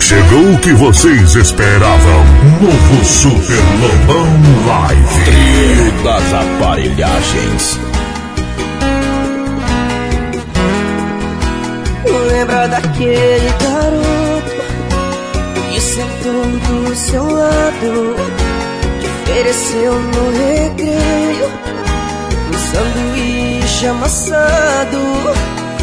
Chegou o que vocês esperavam. Novo Super Lobão Live. Trio das aparelhagens. Lembra daquele garoto que sentou do seu lado, que ofereceu no recreio um sanduíche amassado.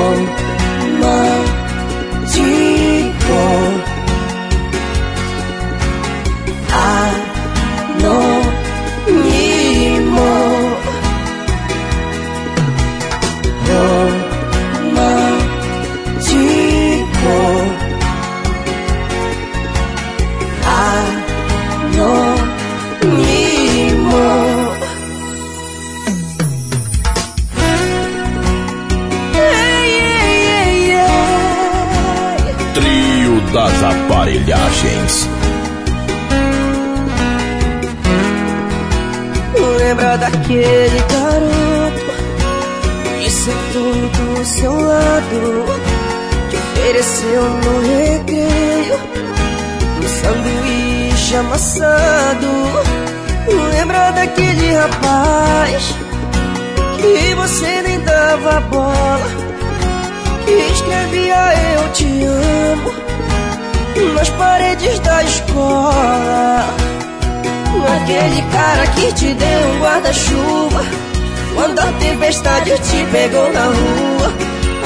Romântico aparelhagens. Lembra daquele garoto que sentou do seu lado, que ofereceu no recreio um sanduíche amassado. Lembra daquele rapaz que você nem dava bola, que escrevia eu te amo nas paredes da escola. Aquele cara que te deu um guarda-chuva quando a tempestade te pegou na rua.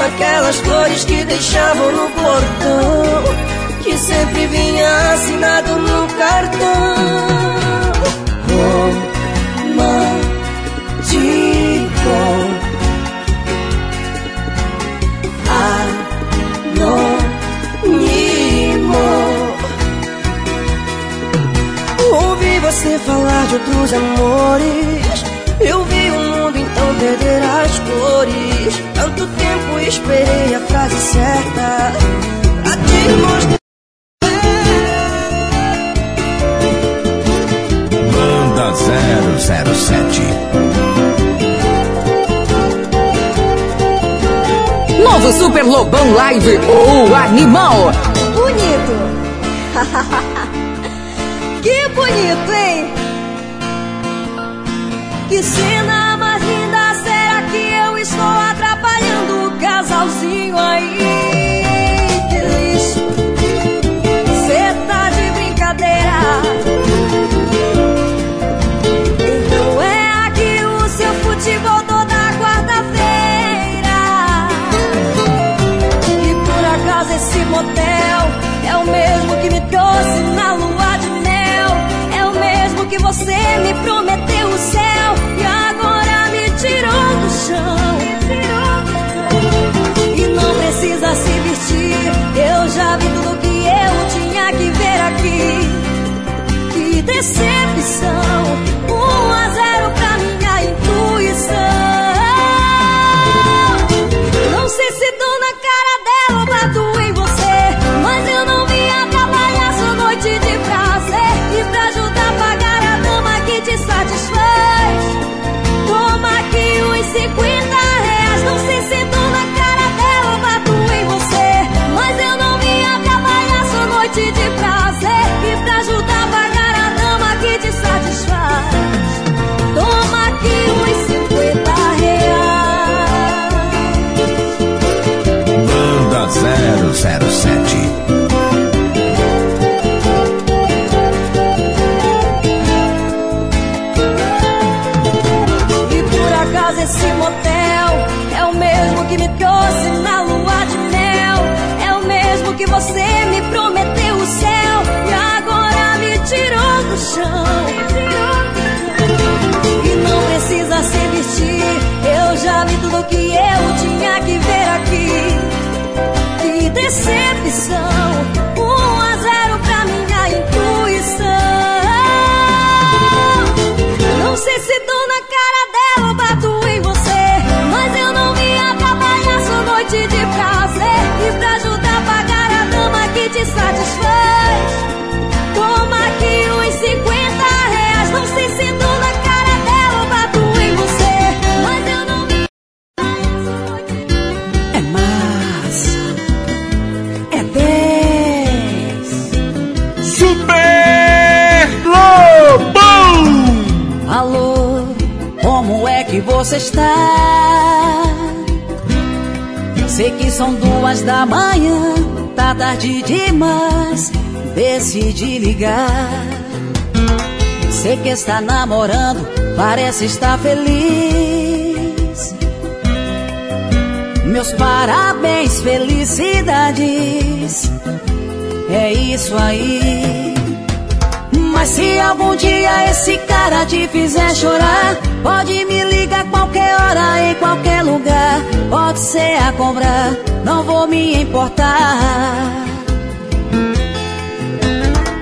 Aquelas flores que deixavam no portão que sempre vinha assinado no cartão. Que você me prometeu o céu e agora me tirou do chão. E não precisa se vestir, eu já vi tudo que você está. Sei que são duas da manhã, tá tarde demais, decidi ligar. Sei que está namorando, parece estar feliz. Meus parabéns, felicidades. É isso aí. Mas se algum dia esse cara te fizer chorar, pode me ligar qualquer hora, em qualquer lugar. Pode ser a cobrar, não vou me importar.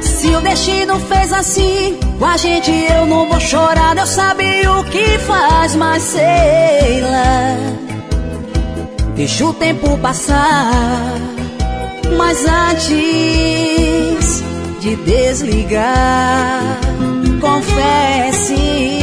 Se o destino fez assim, com a gente eu não vou chorar. Eu sabia o que faz, mas sei lá. Deixa o tempo passar, mas antes de desligar. Confesse.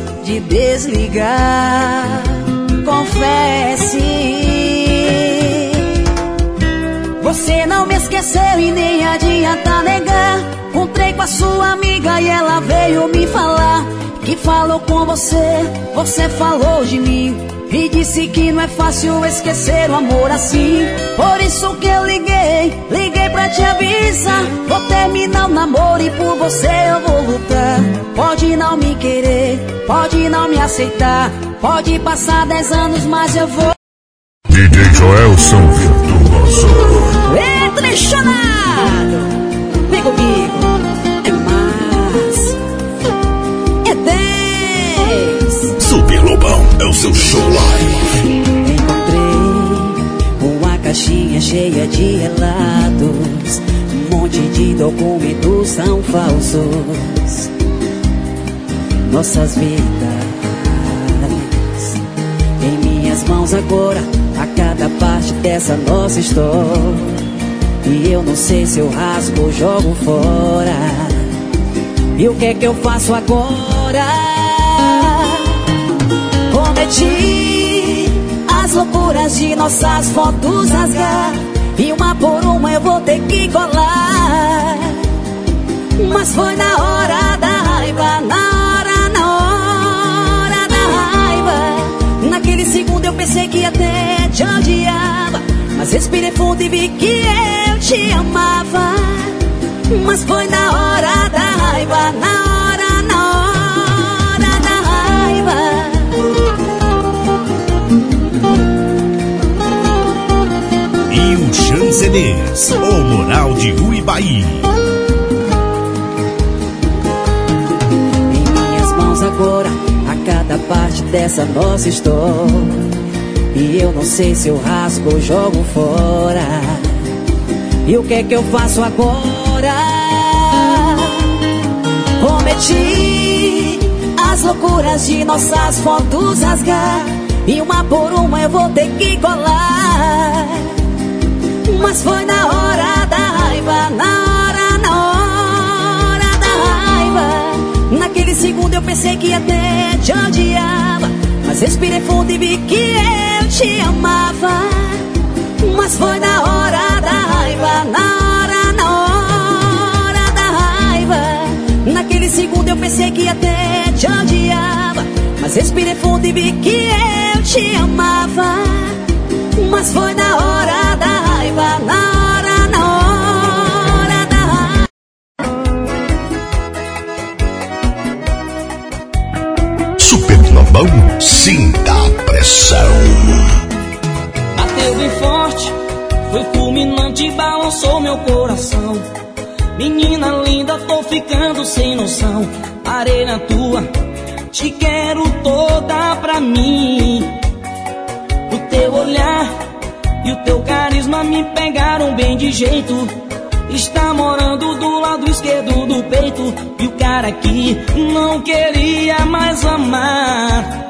de desligar. Confesse. Você não me esqueceu e nem adianta negar. Encontrei com a sua amiga e ela veio me falar. Que falou com você, você falou de mim. E disse que não é fácil esquecer o amor assim. Por isso que eu liguei, liguei pra te avisar. Vou terminar o namoro e por você eu vou lutar. Pode não me querer, pode não me aceitar. Pode passar dez anos, mas eu vou. DJ Joelson Virtuoso. Entre chamado! Vem comigo! É o seu show live. Encontrei uma caixinha cheia de relatos. Um monte de documentos são falsos. Nossas vidas em minhas mãos agora. A cada parte dessa nossa história. E eu não sei se eu rasgo ou jogo fora. E o que é que eu faço agora? As loucuras de nossas fotos rasgar. E uma por uma eu vou ter que colar. Mas foi na hora da raiva, na hora, na hora da raiva. Naquele segundo eu pensei que até te odiava. Mas respirei fundo e vi que eu te amava. Mas foi na hora da raiva, na hora, Chancenês, o Moral de Uibaí. Em minhas mãos agora, a cada parte dessa nossa história. E eu não sei se eu rasgo ou jogo fora. E o que é que eu faço agora? Cometi as loucuras de nossas fotos rasgar. E uma por uma eu vou ter que colar. Mas foi na hora da raiva, na hora, na hora da raiva. Naquele segundo eu pensei que até te odiava. Mas respirei fundo e vi que eu te amava. Mas foi na hora da raiva, na hora, na hora da raiva. Naquele segundo eu pensei que até te odiava. Mas respirei fundo e vi que eu te amava. Mas foi na hora da raiva, na hora, na hora da raiva. Super Lobão, sinta a pressão. Bateu bem forte, foi fulminante, balançou meu coração. Menina linda, tô ficando sem noção. Parei na tua, te quero toda pra mim. Me pegaram bem de jeito. Está morando do lado esquerdo do peito. E o cara que não queria mais amar.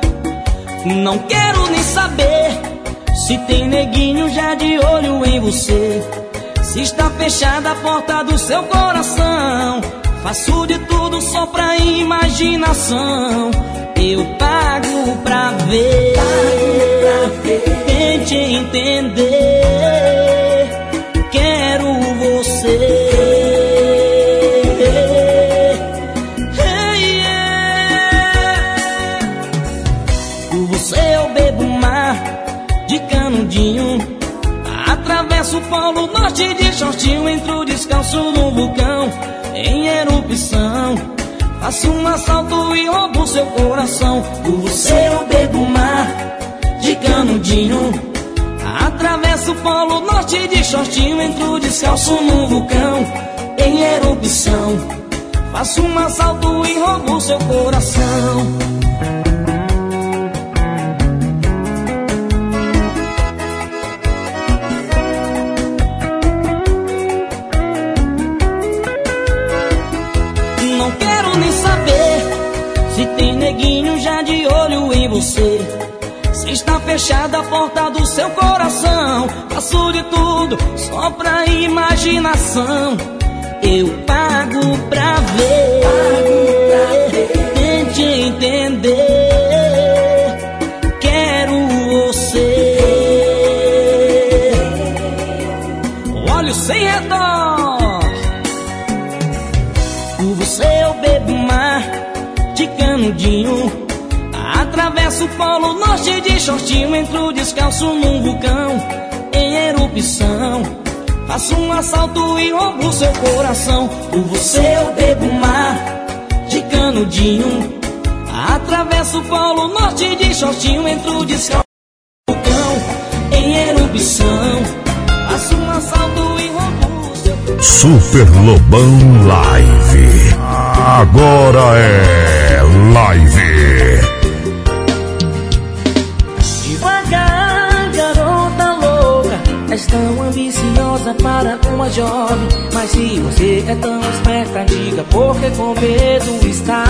Não quero nem saber se tem neguinho já de olho em você. Se está fechada a porta do seu coração. Faço de tudo só pra imaginação. Eu pago pra ver. Tente entender. Você. Hey, yeah. Por você eu bebo mar de canudinho. Atravesso o polo norte de shortinho, entro descalço no vulcão em erupção. Faço um assalto e roubo seu coração. Por você eu bebo mar de canudinho. Atravesso o polo norte de shortinho, entro descalço no vulcão em erupção. Faço um assalto e roubo seu coração. Não quero nem saber se tem neguinho já de olho em você. Está fechada a porta do seu coração, faço de tudo só pra imaginação. Eu pago pra ver, tente O polo norte de shortinho. Entro descalço num vulcão em erupção. Faço um assalto e roubo seu coração. Por você eu bebo mar de canudinho. Atravesso o polo norte de shortinho. Entro descalço num vulcão em erupção. Faço um assalto e roubo seu Super Lobão Live. Agora é live. Tão ambiciosa para uma jovem. Mas se você é tão esperta, diga por que com medo está?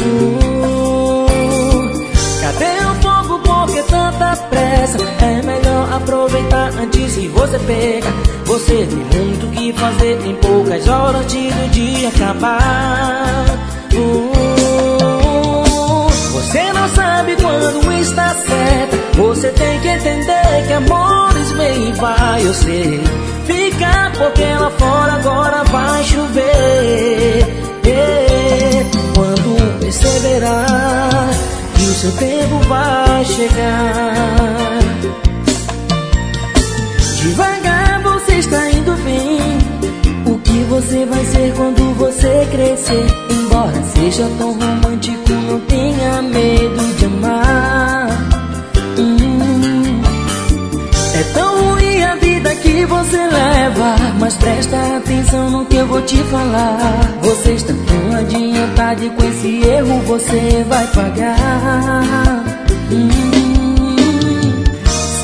Hum, Cadê o fogo, por que tanta pressa? É melhor aproveitar antes se você pega Você tem muito que fazer em poucas horas antes do dia acabar. Hum, você não sabe quando está certa. Você tem que entender que e vai. Eu sei. Fica porque lá fora agora vai chover. É, quando perceberá que o seu tempo vai chegar. Devagar você está indo bem. O que você vai ser quando você crescer? Embora seja tão romântico, não tenha medo de amar. Que você leva. Mas presta atenção no que eu vou te falar. Você está tão adiantado e com esse erro você vai pagar. Hum,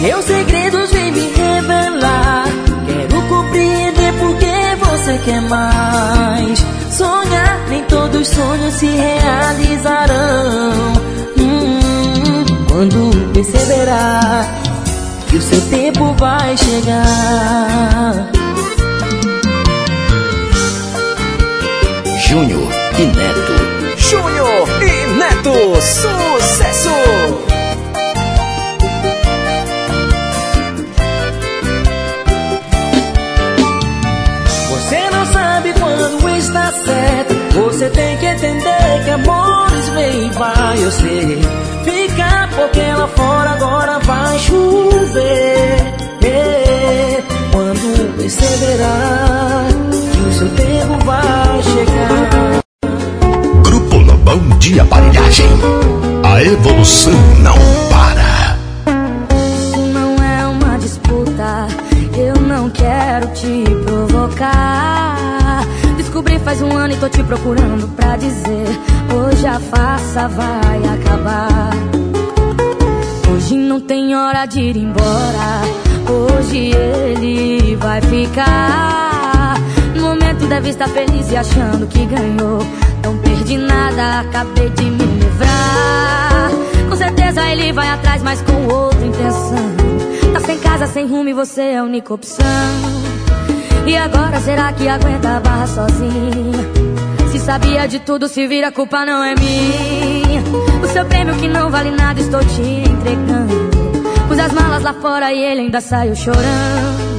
seus segredos vêm me revelar. Quero compreender por que você quer mais. Sonhar, nem todos os sonhos se realizarão. Hum, quando perceberá que o seu tempo vai chegar. Júnior e Neto. Júnior e Neto, sucesso! Você não sabe quando está certo. Você tem que entender que amores vem e vai. vai, eu sei. Fica porque lá fora agora vai chover. É, quando perceberá que o seu tempo vai chegar. Grupo Lobão de Aparelhagem. A evolução não para. Faz um ano e tô te procurando pra dizer. Hoje a farsa vai acabar. Hoje não tem hora de ir embora. Hoje ele vai ficar. No momento deve estar feliz e achando que ganhou. Não perdi nada, acabei de me livrar. Com certeza ele vai atrás, mas com outra intenção. Tá sem casa, sem rumo e você é a única opção. E agora será que aguenta a barra sozinha? Se sabia de tudo, se vira, a culpa não é minha. O seu prêmio que não vale nada, estou te entregando. Pus as malas lá fora e ele ainda saiu chorando.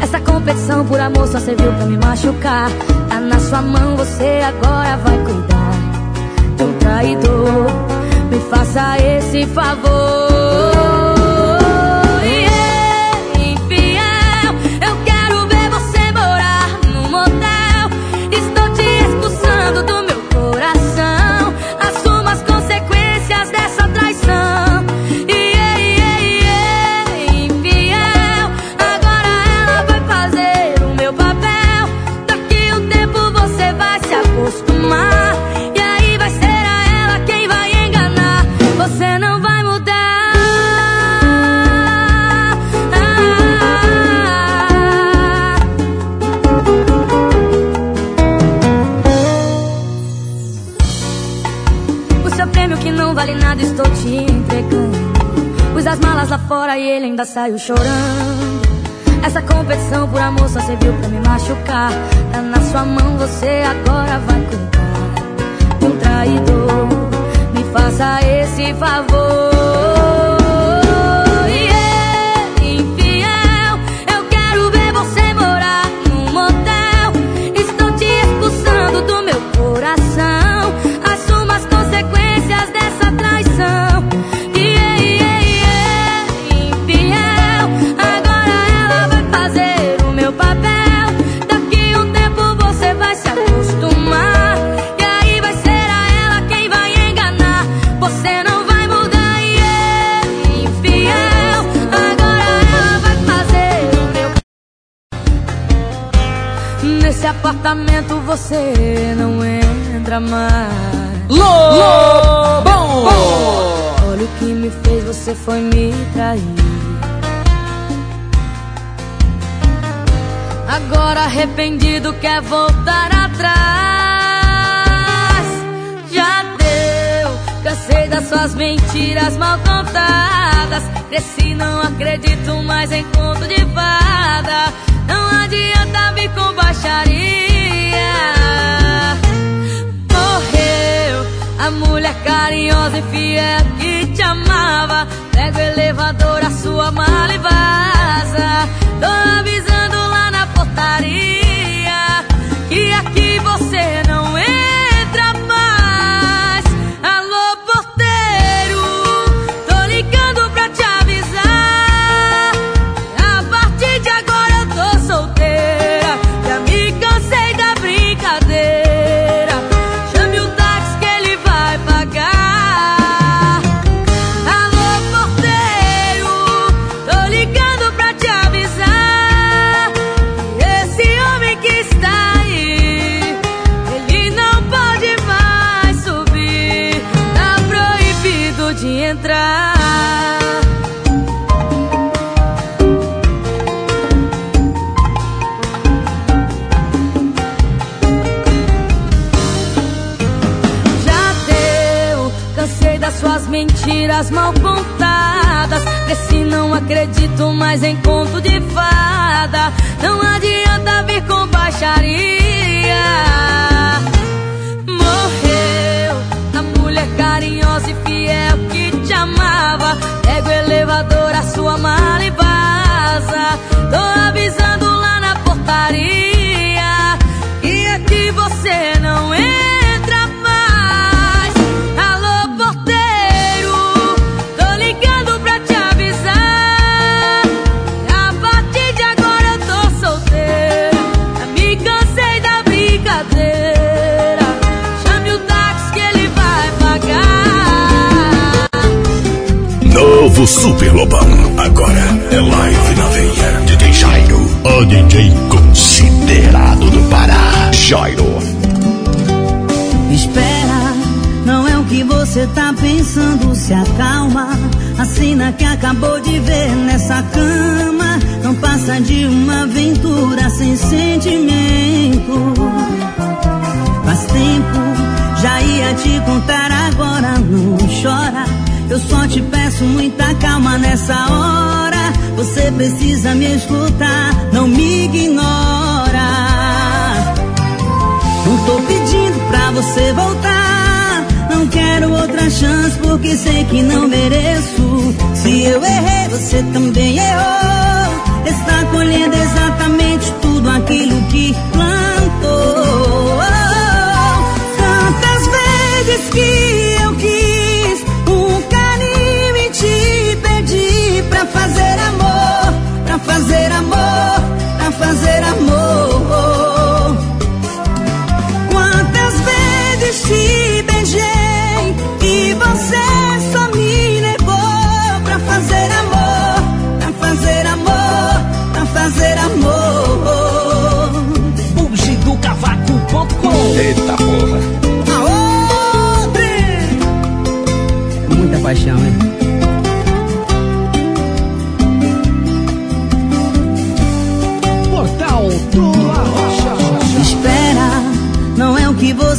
Essa competição por amor só serviu pra me machucar. Tá na sua mão, você agora vai cuidar do traidor. Me faça esse favor. Fora e ele ainda saiu chorando. Essa competição por amor só serviu pra me machucar. Tá na sua mão, você agora vai cuidar. Um traidor, me faça esse favor. Apartamento você não entra mais. Lobão! Olha o que me fez, você foi me trair. Agora arrependido quer voltar atrás. Já deu, cansei das suas mentiras mal contadas. Cresci, não acredito mais em conto de fada. Adianta vir com baixaria. Morreu a mulher carinhosa e fiel que te amava. Pega o elevador, a sua mala e vaza. Tô avisando lá na portaria que aqui você mentiras mal contadas. Cresci, não acredito mais em conto de fada. Não adianta vir com baixaria. Morreu a mulher carinhosa e fiel que te amava. Pega o elevador, a sua mala e vaza. Tô avisando lá na portaria. E aqui você não entra novo Super Lobão. Agora é live na veia. DJ Jairo, o DJ considerado do Pará. Jairo. Espera, não é o que você tá pensando, se acalma. A cena que acabou de ver nessa cama não passa de uma aventura sem sentimento. Faz tempo, já ia te contar agora, não chora. Eu só te peço calma nessa hora. Você precisa me escutar, não me ignora. Não tô pedindo pra você voltar. Não quero outra chance porque sei que não mereço. Se eu errei, você também errou. Está colhendo exatamente tudo aquilo que pra fazer amor, pra fazer amor. Quantas vezes te beijei e você só me levou pra fazer amor, pra fazer amor, pra fazer amor. Bugi do cavaco.com Eita porra. Aô, É muita paixão, hein?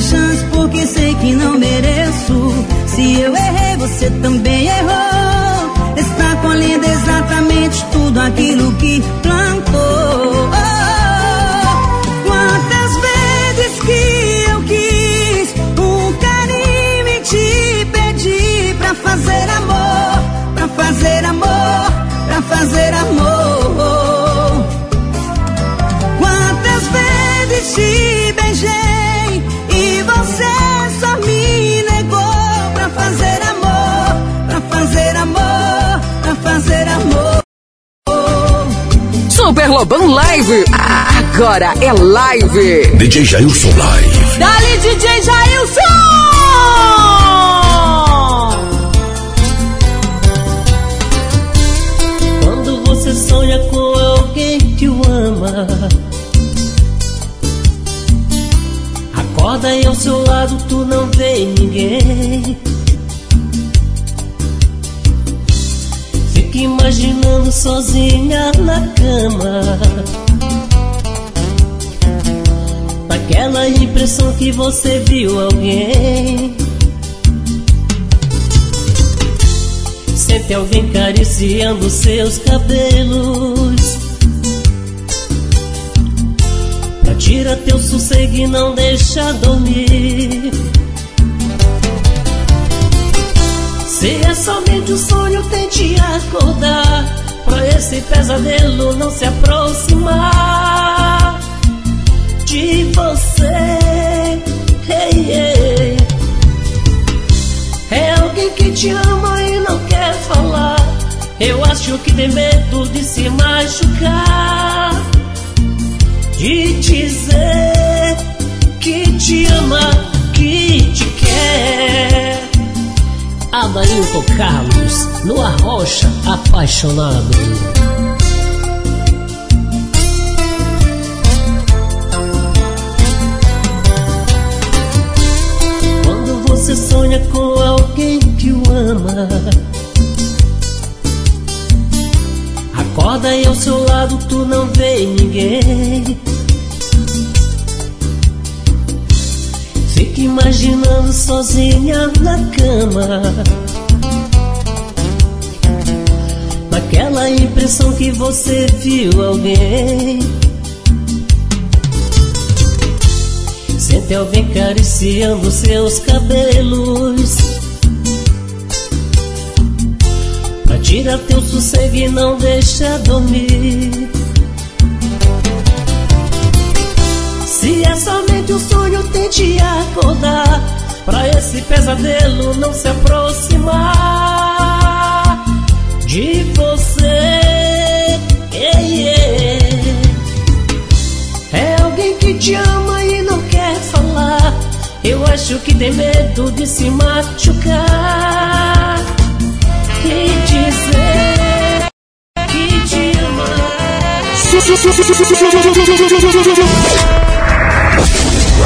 Chance porque sei que não mereço. Se eu errei, você também errou. Está colhendo exatamente tudo aquilo que plantou. Quantas vezes que eu quis um carinho e te pedi pra fazer amor, pra fazer amor, pra fazer amor. Quantas vezes te Super Lobão Live. Ah, Agora é live. DJ Jailson Live. Dali DJ Jailson! Quando você sonha com alguém que o ama Acorda e ao seu lado tu não vê ninguém imaginando sozinha na cama. Naquela impressão que você viu alguém. Sente alguém cariciando seus cabelos. Pra tirar teu sossego e não deixar dormir Se é somente um sonho, tente acordar Pra esse pesadelo não se aproximar De você Ei, ei. É alguém que te ama e não quer falar. Eu acho que tem medo de se machucar. De dizer que te ama, que te quer. Adailton Carlos, no Arrocha Apaixonado. Quando você sonha com alguém que o ama. Acorda e ao seu lado tu não vê ninguém. Imaginando sozinha na cama. Naquela impressão que você viu alguém. Sente alguém cariciando seus cabelos. Pra Tira teu sossego e não deixa dormir. Tente acordar. Pra esse pesadelo não se aproximar de você. Yeah, yeah. É alguém que te ama e não quer falar. Eu acho que tem medo de se machucar e dizer que te ama.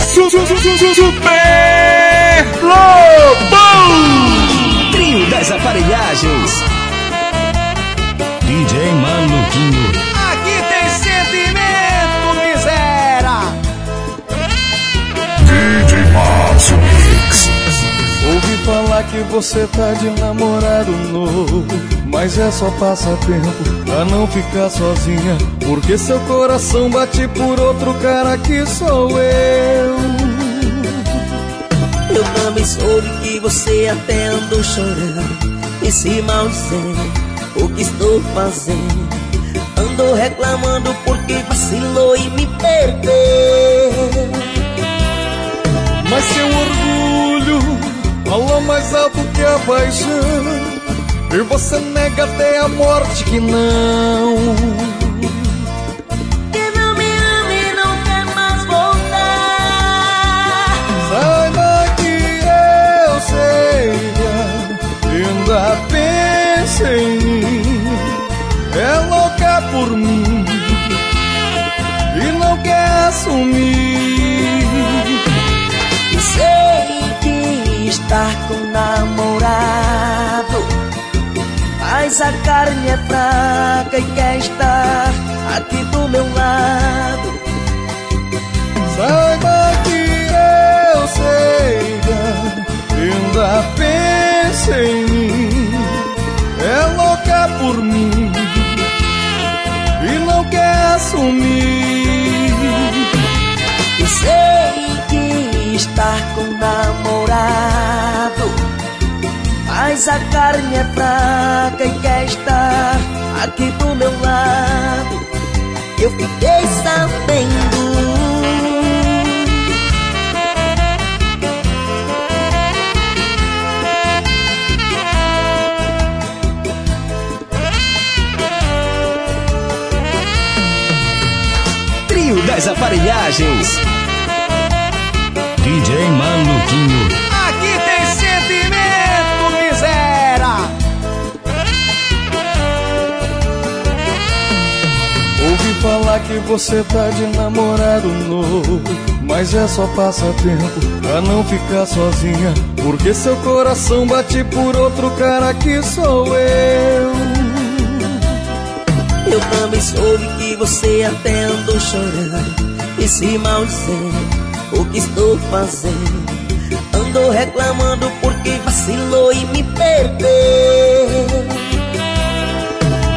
Super Lobão! Trio das aparelhagens. DJ Maluquinho. Falar que você tá de namorado novo Mas é só passatempo pra não ficar sozinha Porque seu coração bate por outro cara que sou eu. Eu também soube que você até andou chorando E se maldizendo o que estou fazendo? Andou reclamando porque vacilou e me perdeu Mas seu orgulho fala mais alto que a paixão E você nega até a morte que não. Que não me ama e não quer mais voltar. Saiba que eu sei Ainda pensa em mim. É louca por mim E não quer assumir estar com namorado. Mas a carne é fraca e quer estar aqui do meu lado. Saiba que eu sei Ainda pensa em mim. É louca por mim E não quer assumir. E sei que estar com namorado Mas a carne é fraca e quer estar aqui do meu lado Eu fiquei sabendo Trio das aparelhagens. DJ Maluquinho. Falar que você tá de namorado novo Mas é só passatempo pra não ficar sozinha Porque seu coração bate por outro cara que sou eu. Eu também soube que você até andou chorando E se maldizendo. O que estou fazendo? Andou reclamando porque vacilou e me perdeu.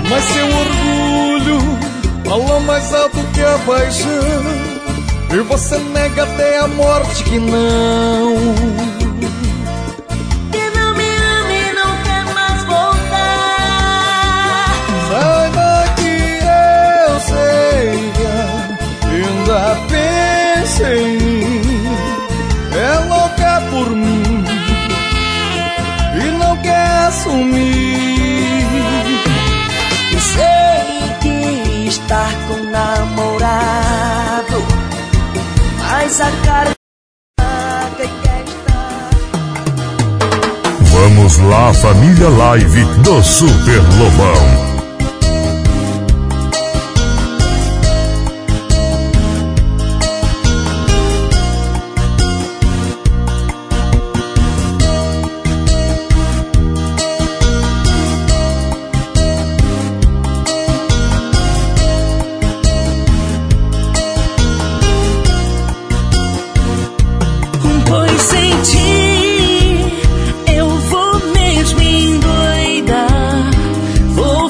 Mas seu orgulho fala mais alto que a paixão E você nega até a morte que não. Que não me ama e não quer mais voltar. Saiba que eu sei Ainda pensa Mas a cara Vamos lá, família live do Super Lobão.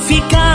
Ficar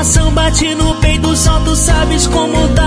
coração bate no peito, só tu sabes como dá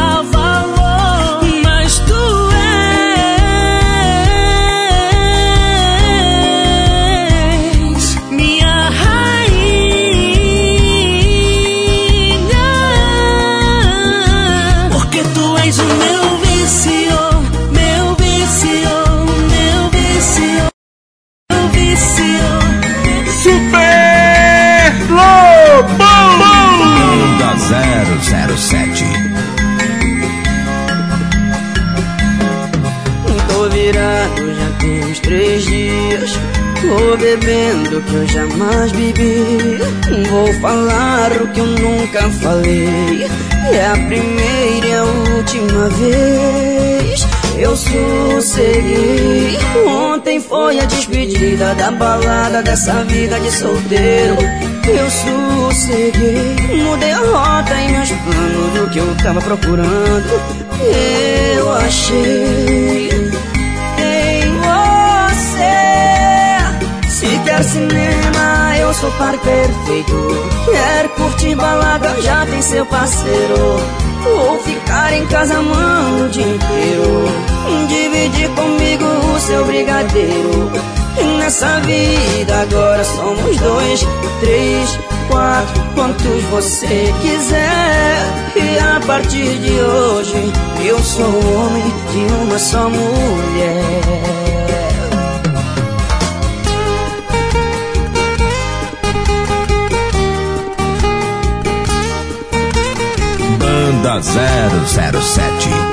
da balada dessa vida de solteiro. Eu sosseguei. Mudei a rota em meus planos do que eu tava procurando. Eu achei em você. Se quer cinema, eu sou par perfeito. Quer curtir balada, já tem seu parceiro. Ou ficar em casa amando o dia inteiro. Dividir comigo o seu brigadeiro. Nessa vida agora somos dois, três, quatro, quantos você quiser. E a partir de hoje eu sou homem de uma só mulher. Banda 007.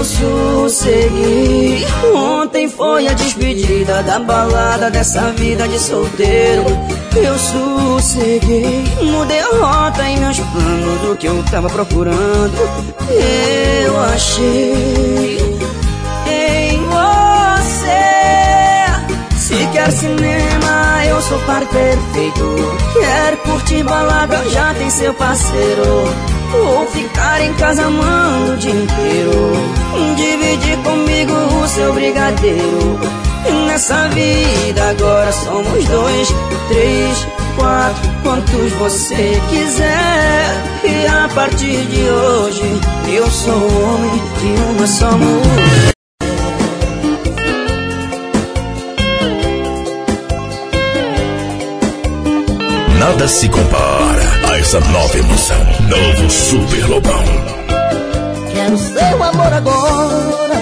Eu sosseguei. Ontem foi a despedida da balada dessa vida de solteiro. Eu sosseguei. Mudei a rota em meus planos do que eu tava procurando. Eu achei em você. Se quer cinema, eu sou par perfeito. Quer curtir balada, já tem seu parceiro. Ou ficar em casa amando o dia inteiro. Dividir comigo o seu brigadeiro. Nessa vida agora somos dois, três, quatro, quantos você quiser. E a partir de hoje eu sou homem de uma só mulher. Nada se compara a essa nova emoção. Novo Super Lobão. Quero seu amor agora,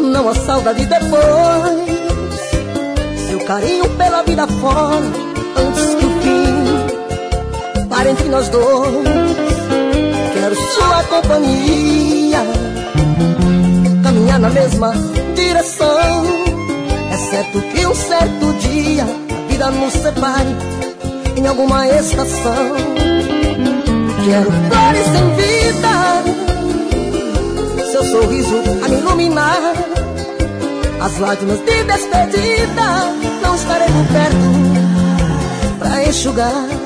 não a saudade depois. Seu carinho pela vida fora, antes que o fim pare entre nós dois. Quero sua companhia, caminhar na mesma direção. É certo que um certo dia a vida nos separe em alguma estação. Quero flores em vida, seu sorriso a me iluminar. As lágrimas de despedida não estarei por perto pra enxugar.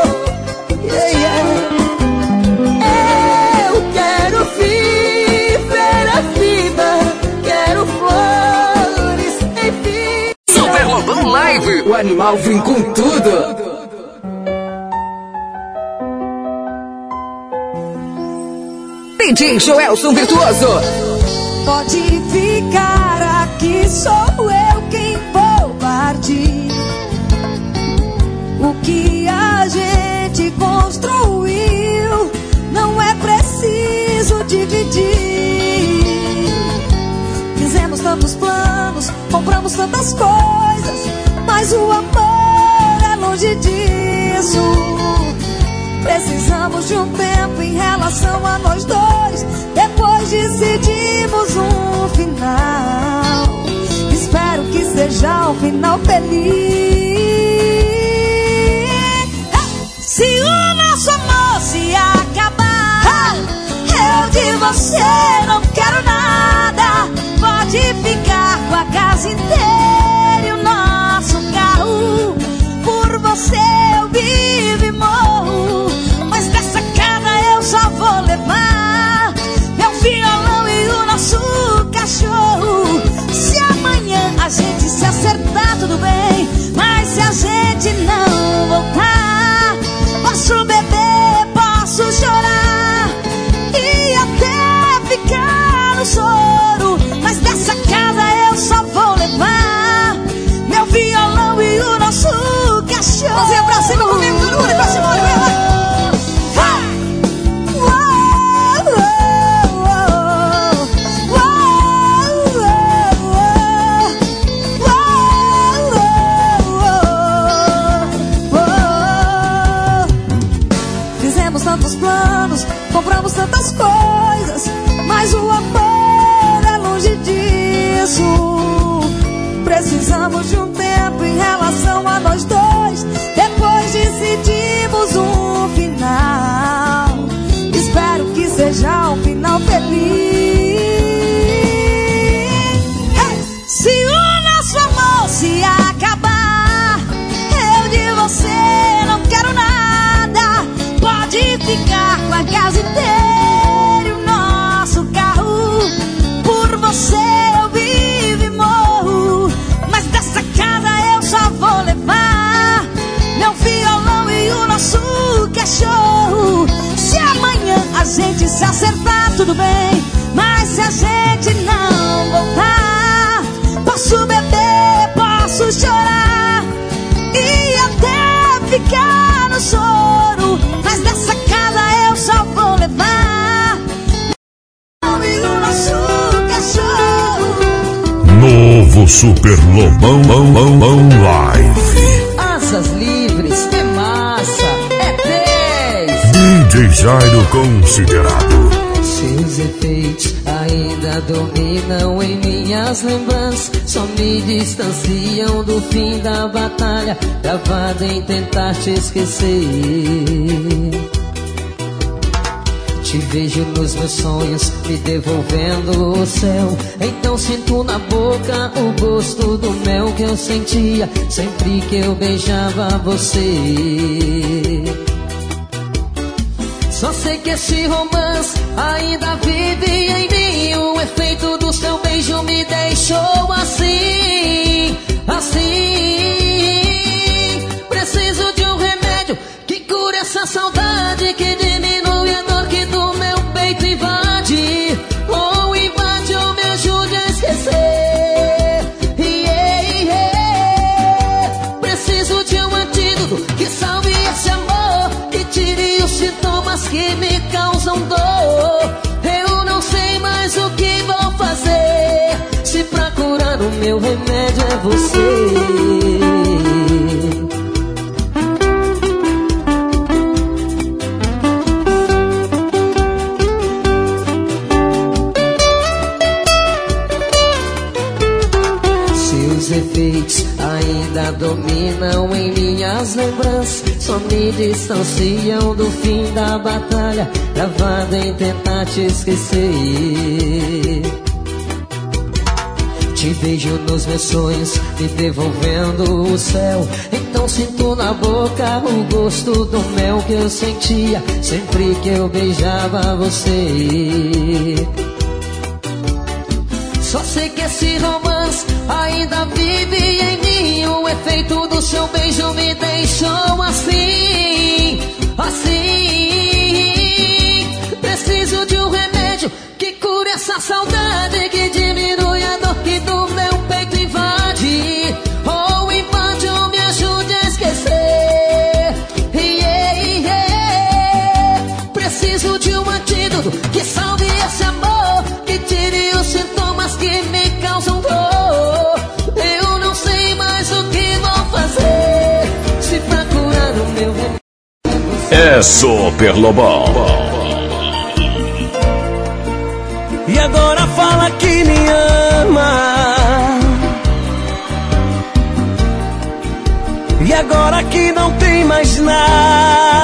o animal vem com tudo. DJ Joelson Virtuoso. Pode ficar aqui, sou eu quem vou partir. O que a gente construiu não é preciso dividir. Fizemos tantos planos, compramos tantas coisas mas o amor é longe disso. Precisamos de um tempo em relação a nós dois. Depois decidimos um final. Espero que seja um final feliz. Se o nosso amor se acabar, eu de você não quero nada. Pode ficar com a casa inteira a gente se acertar, tudo bem. Mas se a gente não voltar, posso beber, posso chorar e até ficar no soro. Mas dessa casa eu só vou levar meu violão e o nosso cachorro. Tudo bem. Mas se a gente não voltar, posso beber, posso chorar e até ficar no soro. Mas dessa casa eu só vou levar. o nosso cachorro. Novo Super Lobão Live. Asas livres DJ Jairo considerado. Seus efeitos ainda dominam em minhas lembranças. Só me distanciam do fim da batalha, travado em tentar te esquecer. Te vejo nos meus sonhos, me devolvendo o céu. Então sinto na boca o gosto do mel que eu sentia sempre que eu beijava você. Só sei que esse romance ainda vive em mim. O efeito do seu beijo me deixou assim, assim. Preciso de um remédio que cure essa saudade que diminui a meu remédio é você. Seus efeitos ainda dominam em minhas lembranças. Só me distanciam do fim da batalha, travado em tentar te esquecer. Te vejo nos meus sonhos, me devolvendo o céu. Então sinto na boca o gosto do mel que eu sentia sempre que eu beijava você. Só sei que esse romance ainda vive em mim. O efeito do seu beijo me deixou assim, assim. Preciso de um remédio que cure essa saudade, que diminui É Super Lobão. E agora fala que me ama. E agora que não tem mais nada.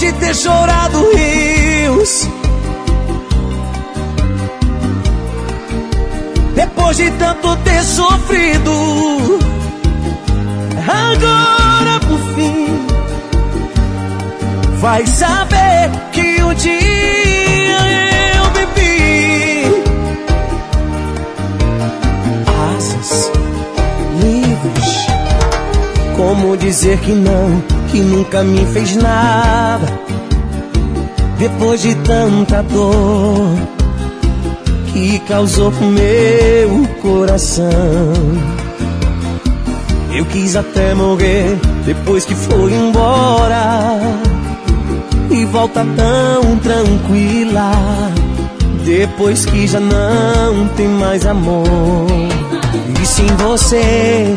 De ter chorado rios, depois de tanto ter sofrido, agora por fim vai saber que um dia eu bebi asas livres. Como dizer que não, que nunca me fez nada depois de tanta dor que causou meu coração. Eu quis até morrer depois que foi embora e volta tão tranquila depois que já não tem mais amor. E sem você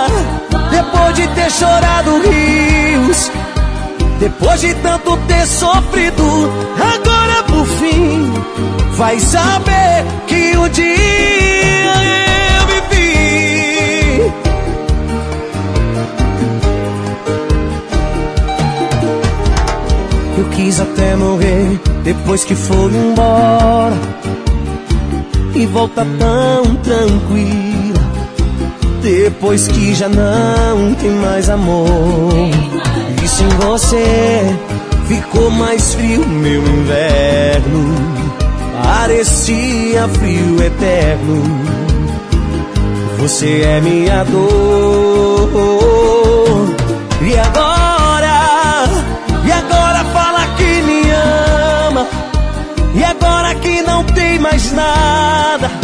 Depois de ter chorado rios. Depois de tanto ter sofrido, agora por fim vai saber que um dia eu vivi. Eu quis até morrer depois que foi embora e volta tão tranquila depois que já não tem mais amor. E sem você ficou mais frio meu inverno parecia frio eterno. Você é minha dor. E agora? E agora fala que me ama. E agora que não tem mais nada.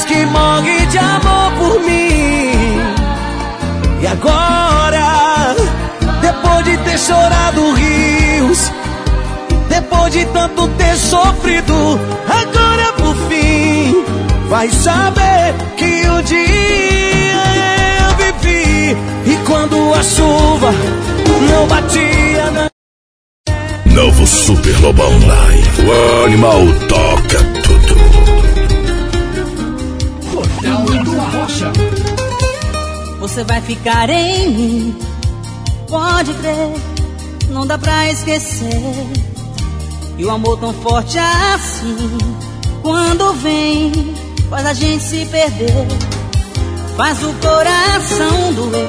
Diz que morre de amor por mim. E agora? Depois de ter chorado rios depois de tanto ter sofrido, agora por fim vai saber que um dia eu vivi e quando a chuva não batia na Novo Super Lobão Live. O animal toca Você vai ficar em mim, pode crer, não dá pra esquecer. E o amor tão forte assim, quando vem, faz a gente se perder. Faz o coração doer,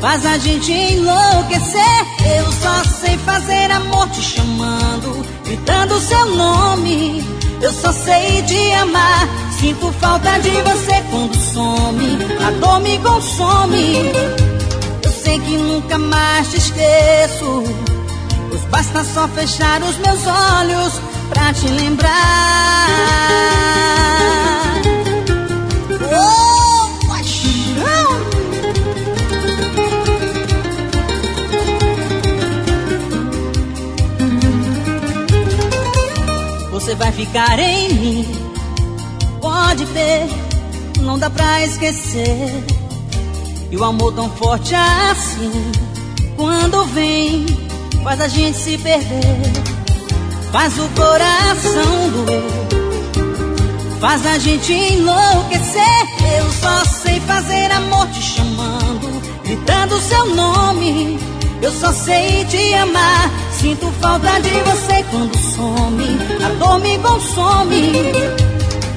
faz a gente enlouquecer. Eu só sei fazer amor te chamando, gritando seu nome. Eu só sei te amar, sinto falta de você quando some. A dor me consome. Eu sei que nunca mais te esqueço. Pois basta só fechar os meus olhos pra te lembrar. Oh, paixão! Você vai ficar em mim, pode ver, não dá pra esquecer. E o amor tão forte assim, quando vem faz a gente se perder, faz o coração doer, faz a gente enlouquecer. Eu só sei fazer amor te chamando, gritando seu nome. Eu só sei te amar, sinto falta de você quando some, a dor me consome.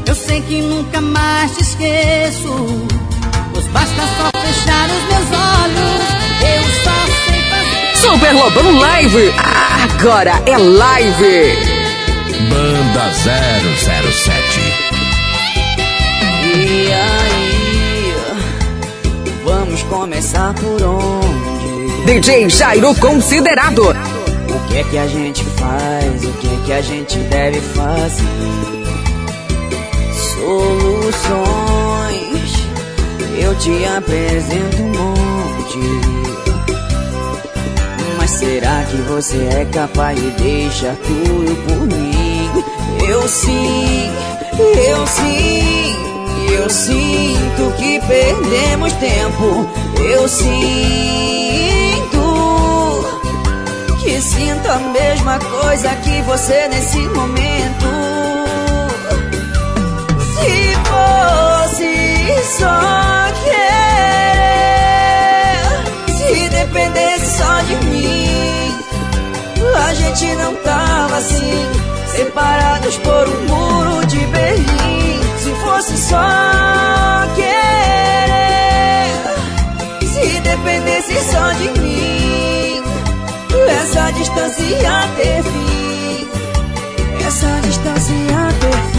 Eu sei que nunca mais te esqueço, pois basta só fechar os meus olhos. Eu só sei Super Lobão Live. Agora é live. Banda 007. E aí? Vamos começar por onde? DJ Jairo Considerado. O que é que a gente faz? O que é que a gente deve fazer? Soluções. Eu te apresento um monte. Mas será que você é capaz de deixar tudo por mim? Eu sim, eu sim, eu sinto que perdemos tempo. Eu sinto que sinto a mesma coisa que você nesse momento. Só querer, se dependesse só de mim, a gente não tava assim, separados por um muro de Berlim. Se fosse só querer, se dependesse só de mim, essa distância ia ter fim. Essa distância ia ter fim.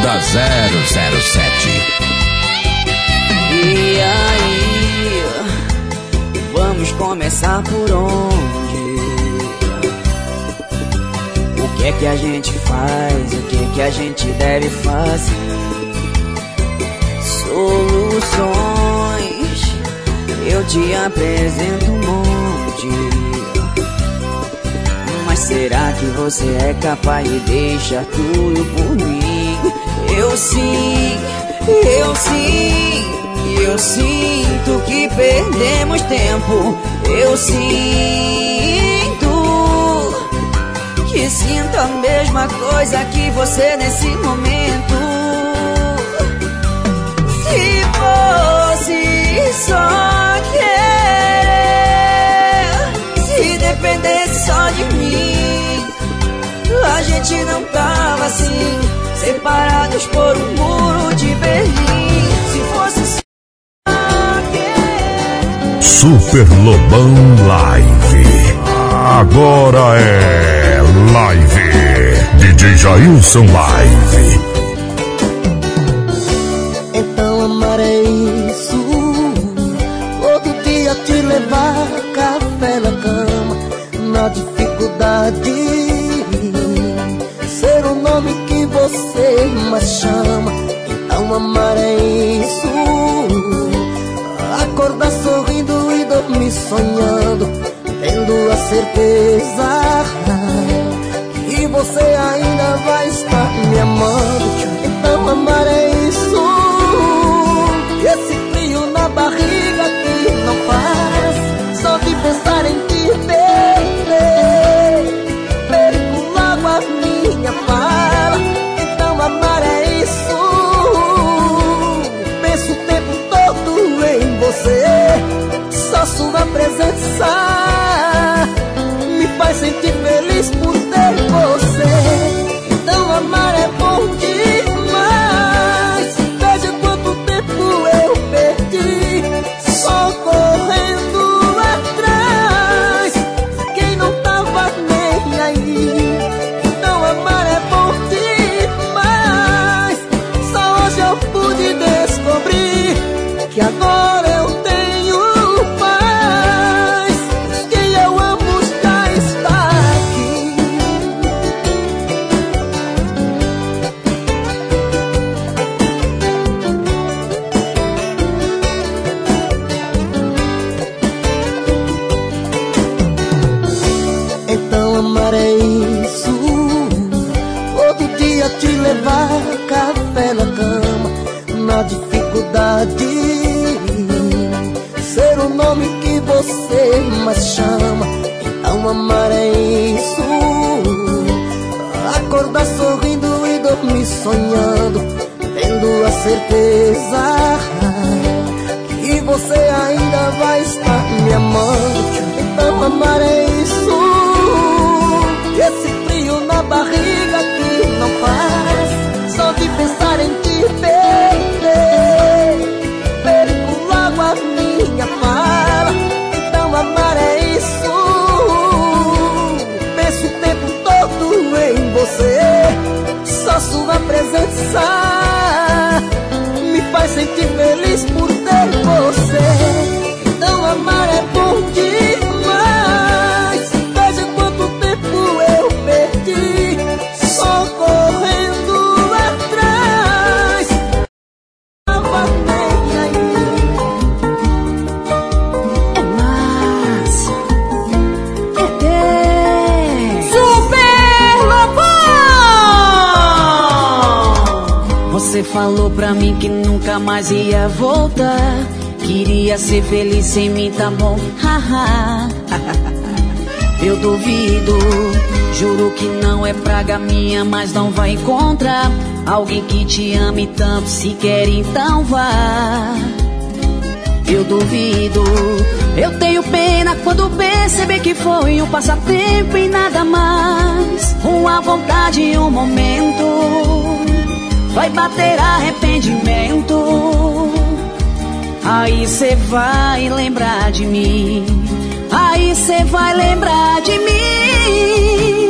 Banda 007. E aí, vamos começar por onde? O que é que a gente faz? O que é que a gente deve fazer? Soluções, eu te apresento um monte. Mas será que você é capaz de deixar tudo por mim? Eu sim, eu sim, eu sinto que perdemos tempo. Eu sinto que sinto a mesma coisa que você nesse momento. Se fosse só querer, se dependesse só de mim, gente não tava assim, separados por um muro de Berlim. Se fosse Super Lobão Live. Agora é Live. DJ Jailson Live. Chama. Então amarei isso. Acordar sorrindo e dormir sonhando. Tendo a certeza falou pra mim que nunca mais ia voltar. Queria ser feliz sem mim, tá bom? Haha. Eu duvido, juro que não é praga minha, mas não vai encontrar alguém que te ame tanto. Se quer, então vá. Eu duvido, eu tenho pena quando perceber que foi um passatempo e nada mais. Uma vontade e um momento, vai bater arrependimento. Aí cê vai lembrar de mim. Aí cê vai lembrar de mim.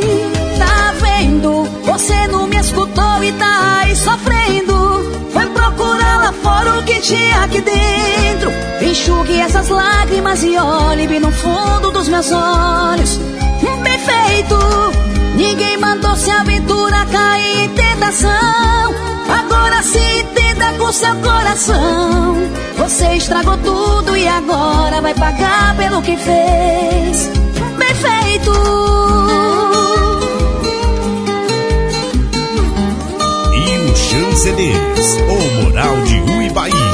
Tá vendo? Você não me escutou e tá aí sofrendo. Foi procurar lá fora o que tinha aqui dentro. Enxugue essas lágrimas e olhe bem no fundo dos meus olhos. Bem feito. Ninguém mandou se aventura cair em tentação. Agora se entenda com seu coração. Você estragou tudo e agora vai pagar pelo que fez. Bem feito. E o Chan CDs, o Moral de Uibaí.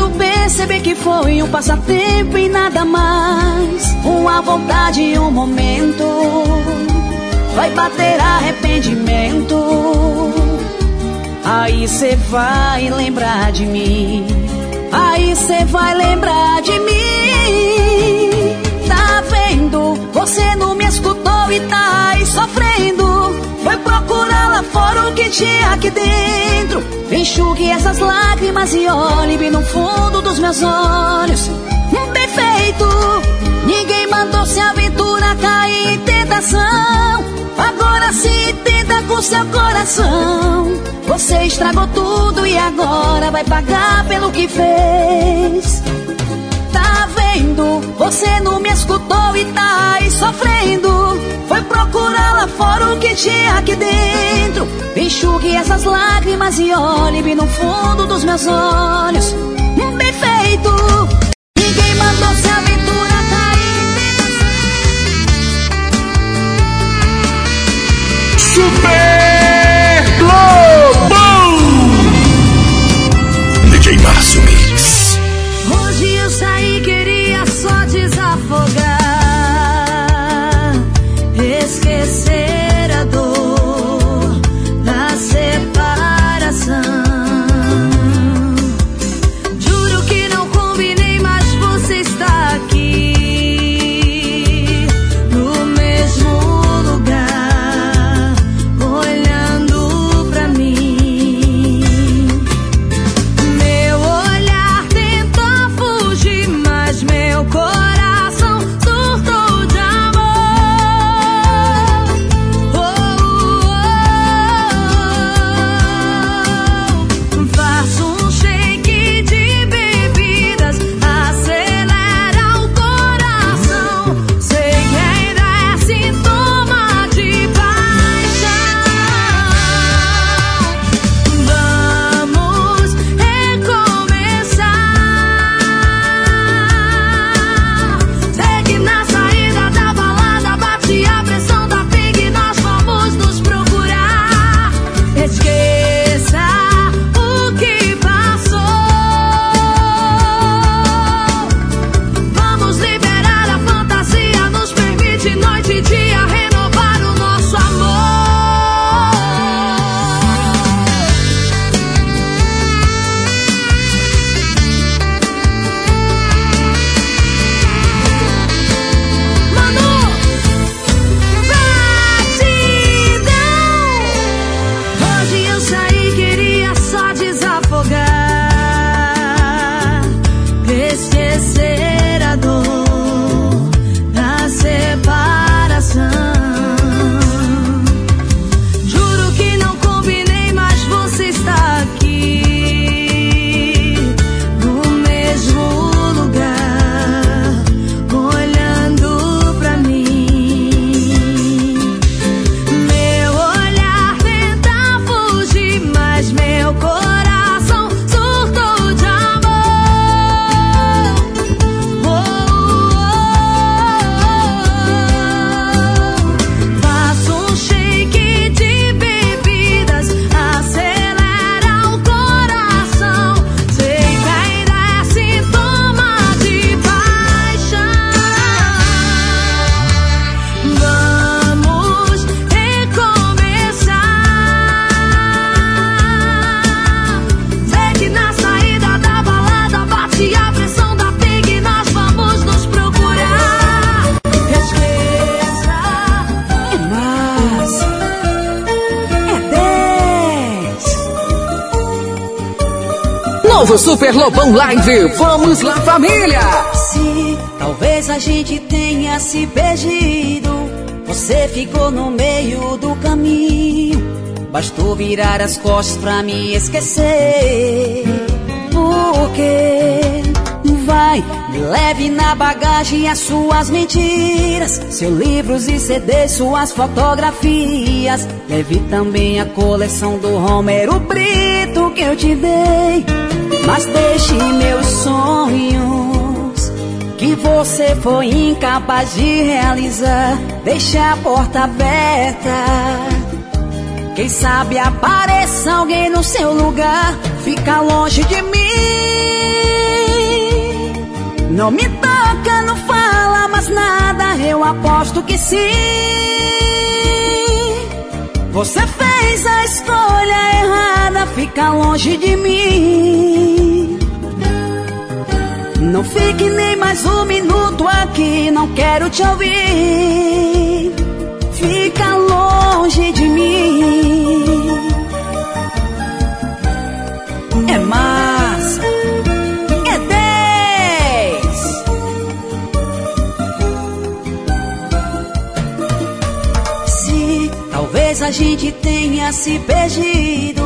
Quando perceber que foi um passatempo e nada mais. Uma vontade e um momento. Vai bater arrependimento. Aí cê vai lembrar de mim. Aí cê vai lembrar de mim. Tá vendo? Você não me escutou e tá aí sofrendo. Foi procurar lá fora o que tinha aqui dentro. Enxugue essas lágrimas e olhe bem no fundo dos meus olhos. Perfeito, ninguém mandou se aventura cair em tentação. Agora se tenta com seu coração. Você estragou tudo e agora vai pagar pelo que fez. Você não me escutou e tá aí sofrendo. Foi procurar lá fora o que tinha aqui dentro. Enxugue essas lágrimas e olhe bem no fundo dos meus olhos. Bem feito. Novo Super Lobão Live. Vamos lá, família. Se talvez a gente tenha se perdido, você ficou no meio do caminho. Bastou virar as costas pra me esquecer. Porque vai, me leve na bagagem as suas mentiras, seus livros e CDs, suas fotografias. Leve também a coleção do Romero Brito que eu te dei. Mas deixe meus sonhos que você foi incapaz de realizar. Deixe a porta aberta. Quem sabe apareça alguém no seu lugar. Fica longe de mim. Não me toca, não fala mais nada. Eu aposto que sim. Você fez a escolha errada. Fica longe de mim. Não fique nem mais um minuto aqui, não quero te ouvir. Fica longe de mim. A gente tenha se perdido.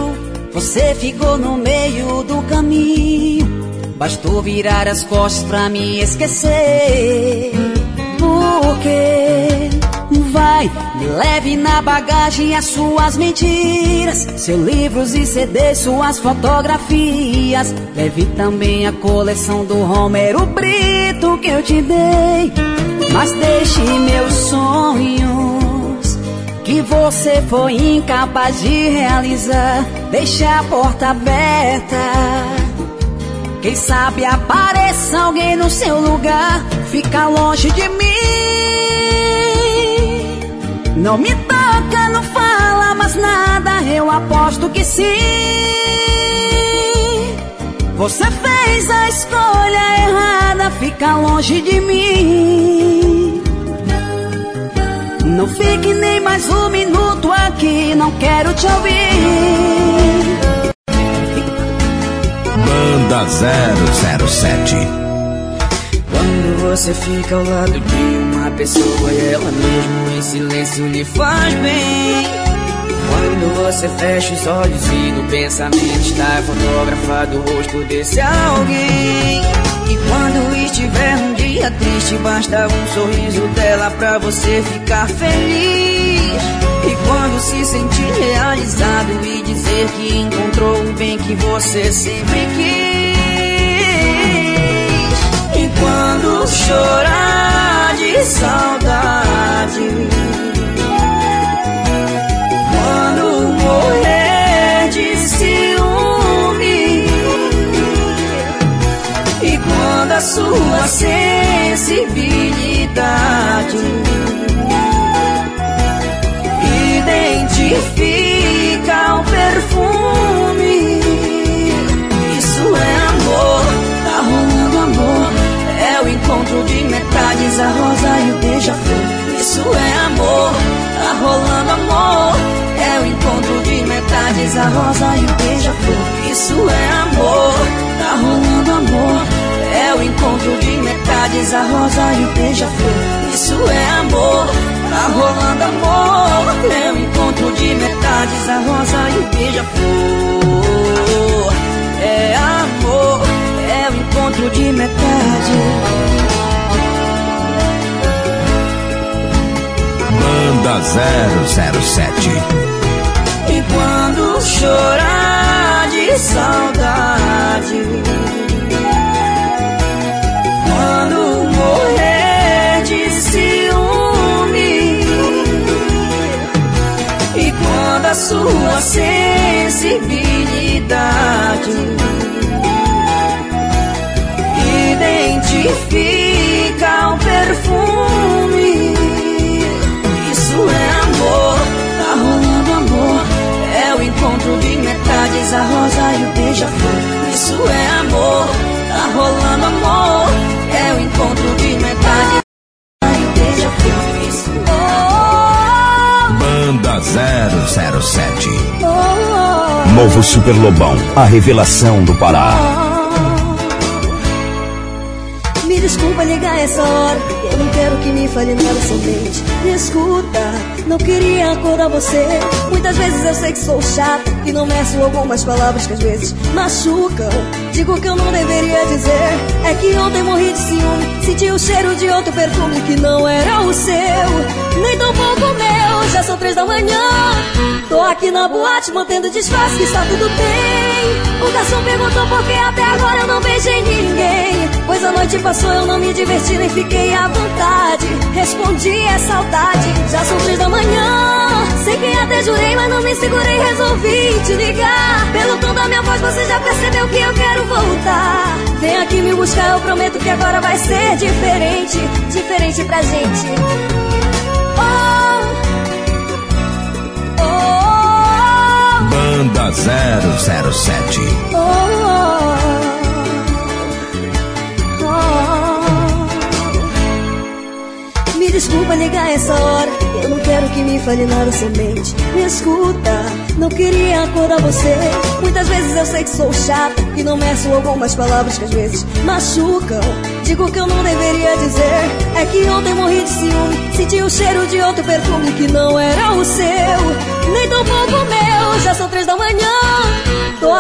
Você ficou no meio do caminho. Bastou virar as costas pra me esquecer. Porque vai, me leve na bagagem as suas mentiras, seus livros e CDs, suas fotografias. Leve também a coleção do Romero Brito que eu te dei. Mas deixe meus sonhos que você foi incapaz de realizar. Deixe a porta aberta. Quem sabe apareça alguém no seu lugar, fica longe de mim. Não me toca, não fala mais nada, eu aposto que sim. Você fez a escolha errada, fica longe de mim. Não fique nem mais um minuto aqui, não quero te ouvir. Banda 007 Quando você fica ao lado de uma pessoa e ela mesmo em silêncio lhe faz bem. Quando você fecha os olhos e no pensamento está fotografado o rosto desse alguém. E quando estiver um dia triste, basta um sorriso dela pra você ficar feliz. E quando se sentir realizado e dizer que encontrou o bem que você sempre quis. E quando chorar de saudade, sua sensibilidade identifica o perfume. Isso é amor, tá rolando amor. É o encontro de metades, a rosa e o beija-flor. Isso é amor, tá rolando amor. É o encontro de metades, a rosa e o beija-flor. Isso é amor, de metades, a rosa e o beija-flor. Isso é amor, tá rolando amor. É o encontro de metades, a rosa e o beija-flor. É amor, é o encontro de metade. Banda 007 E quando chorar de saudade, sua sensibilidade identifica o perfume. Isso é amor, tá rolando amor. É o encontro de metades, a rosa e o beija-flor. Isso é amor, tá rolando amor. É o encontro 007 Oh, Novo Super Lobão, a revelação do Pará. Me desculpa ligar essa hora, eu não quero que me fale nada somente. Me escuta, não queria acordar você. Muitas vezes eu sei que sou chata e não meço algumas palavras que às vezes machucam. Digo que eu não deveria dizer. É que ontem morri de ciúme, senti o cheiro de outro perfume que não era o seu, nem tão pouco meu. Já são três da manhã, tô aqui na boate mantendo disfarce que está tudo bem. O garçom perguntou por que até agora eu não beijei ninguém. Pois a noite passou, eu não me diverti nem fiquei à vontade. Respondi, é saudade, já são três da manhã. Sei que até jurei, mas não me segurei, resolvi te ligar. Pelo tom da minha voz, você já percebeu que eu quero voltar. Vem aqui me buscar, eu prometo que agora vai ser diferente. Diferente pra gente. Oh, oh, Banda 007 oh, oh. Me desculpa ligar essa hora, eu não quero que me fale nada somente. Me escuta, não queria acordar você. Muitas vezes eu sei que sou chata e não meço algumas palavras que às vezes machucam. Digo que eu não deveria dizer. É que ontem morri de ciúme, senti o cheiro de outro perfume que não era o seu,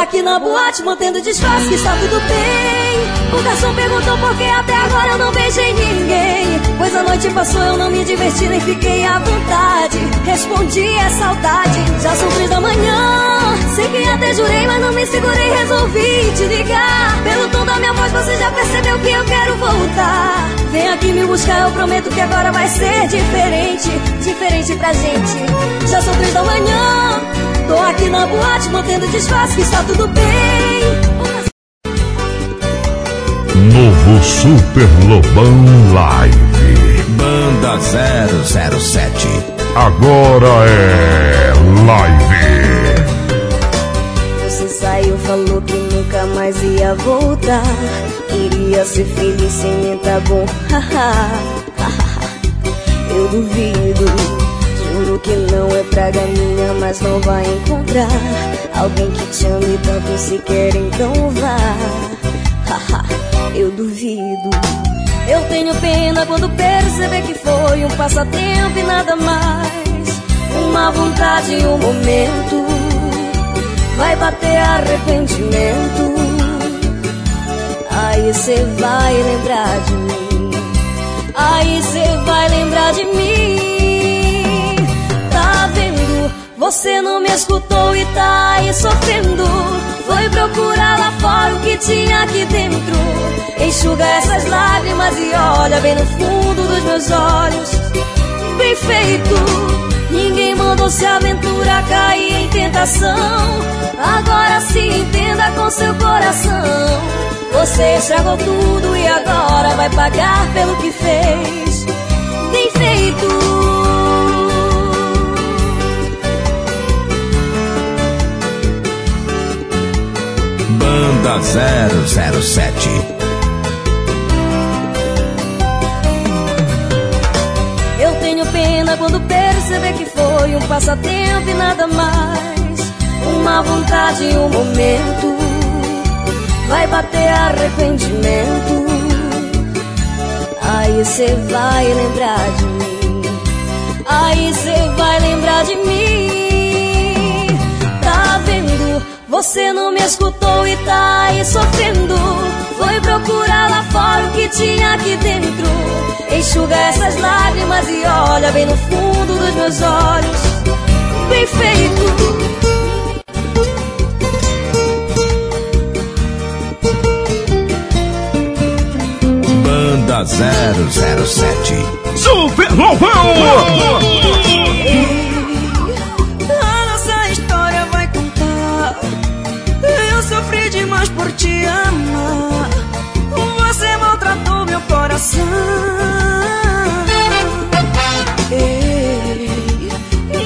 aqui na boate mantendo disfarce que está tudo bem. O garçom perguntou por que até agora eu não beijei ninguém. Pois a noite passou, eu não me diverti nem fiquei à vontade. Respondi, é saudade, já são três da manhã. Sei que até jurei, mas não me segurei, resolvi te ligar. Pelo tom da minha voz, você já percebeu que eu quero voltar. Vem aqui me buscar, eu prometo que agora vai ser diferente. Diferente pra gente. Já são três da manhã. Tô aqui na boate, mantendo disfarce que está tudo bem. Novo Super Lobão Live. Banda 007. Agora é live. Você saiu, falou que nunca mais ia voltar. Queria ser feliz sem mim, tá bom? Eu duvido. Juro que não é praga minha, mas não vai encontrar alguém que te ame tanto se quer, então vá. Eu duvido. Eu tenho pena quando perceber que foi um passatempo e nada mais. Uma vontade e um momento. Vai bater arrependimento. Aí cê vai lembrar de mim. Aí cê vai lembrar de mim. Você não me escutou e tá aí sofrendo. Foi procurar lá fora o que tinha aqui dentro. Enxuga essas lágrimas e olha bem no fundo dos meus olhos. Bem feito. Ninguém mandou se aventura cair em tentação. Agora se entenda com seu coração. Você estragou tudo e agora vai pagar pelo que fez. Bem feito. Banda 007. Eu tenho pena quando perceber que foi um passatempo e nada mais. Uma vontade e um momento. Vai bater arrependimento. Aí cê vai lembrar de mim. Aí cê vai lembrar de mim. Você não me escutou e tá aí sofrendo. Foi procurar lá fora o que tinha aqui dentro. Enxuga essas lágrimas e olha bem no fundo dos meus olhos. Bem feito. Banda 007. Super Lobão!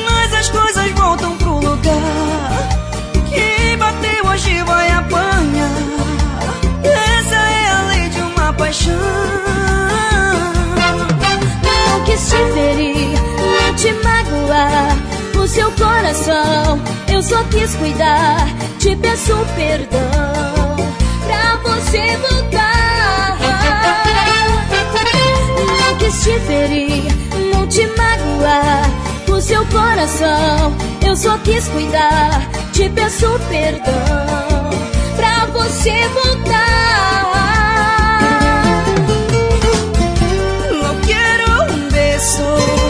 Mas as coisas voltam pro lugar. Quem bateu hoje vai apanhar. Essa é a lei de uma paixão. Não quis te ferir, nem te magoar. O seu coração eu só quis cuidar. Te peço perdão pra você voltar. Te ferir, não te magoar. O seu coração eu só quis cuidar. Te peço perdão pra você voltar. No quiero un beso,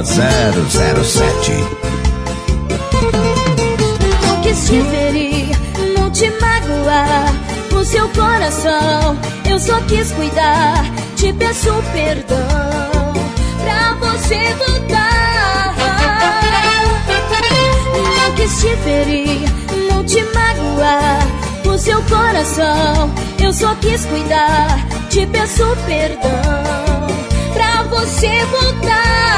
Banda 007. te ferir, não te magoar. O seu coração eu só quis cuidar. Te peço perdão pra você voltar. Não quis te ferir, não te magoar. O seu coração eu só quis cuidar. Te peço perdão pra você voltar.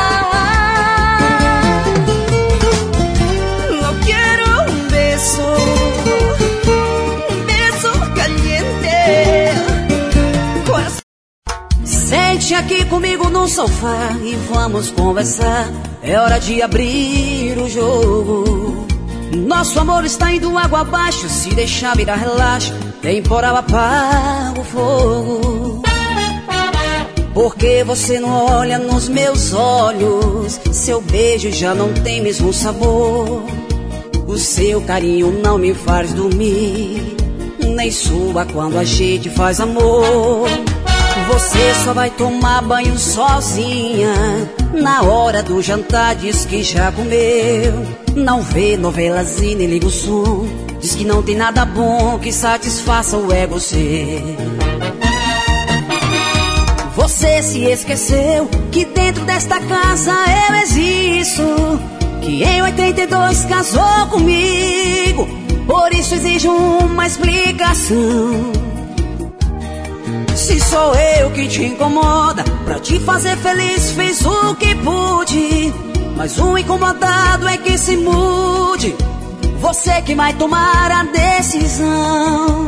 Sente aqui comigo no sofá e vamos conversar. É hora de abrir o jogo. Nosso amor está indo água abaixo. Se deixar virar relaxo, temporal apaga o fogo. Porque você não olha nos meus olhos? Seu beijo já não tem mesmo sabor. O seu carinho não me faz dormir. Nem sua quando a gente faz amor. Você só vai tomar banho sozinha. Na hora do jantar diz que já comeu. Não vê novelas e nem liga o som. Diz que não tem nada bom que satisfaça o ego seu. Você se esqueceu que dentro desta casa eu existo. Que em 82 casou comigo. Por isso exijo uma explicação. Se sou eu que te incomoda, pra te fazer feliz fiz o que pude. Mas o incomodado é que se mude. Você que vai tomar a decisão.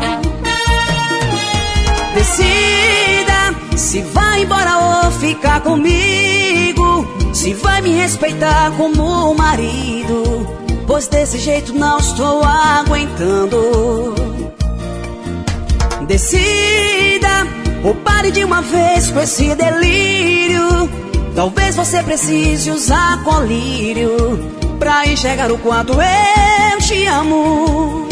Decida se vai embora ou ficar comigo. Se vai me respeitar como marido. Pois desse jeito não estou aguentando. Decida ou pare de uma vez com esse delírio. Talvez você precise usar colírio pra enxergar o quanto eu te amo.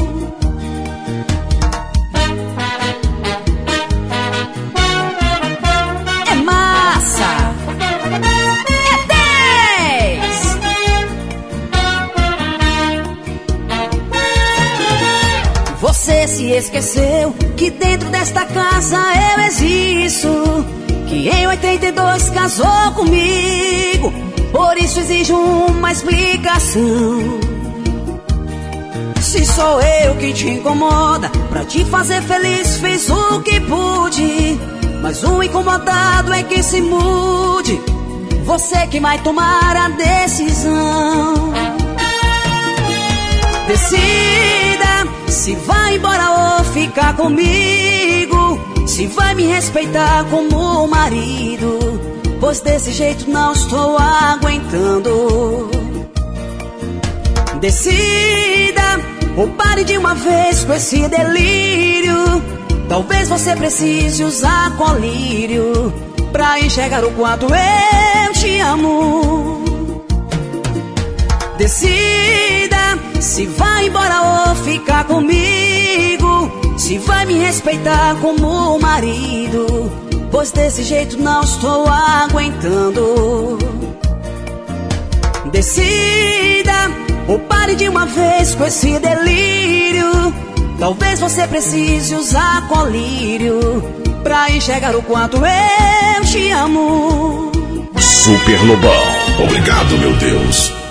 Você se esqueceu que dentro desta casa eu existo. Que em 82 casou comigo. Por isso exijo uma explicação. Se sou eu que te incomoda, pra te fazer feliz fiz o que pude. Mas o incomodado é que se mude. Você que vai tomar a decisão. Decida se vai embora ou ficar comigo Se vai me respeitar como marido Pois desse jeito não estou aguentando. Decida ou pare de uma vez com esse delírio. Talvez você precise usar colírio Pra enxergar o quanto eu te amo. Decida se vai embora ou ficar comigo. Se vai me respeitar como marido. Pois desse jeito não estou aguentando. Decida ou pare de uma vez com esse delírio. Talvez você precise usar colírio pra enxergar o quanto eu te amo. Super Lobão, obrigado, meu Deus.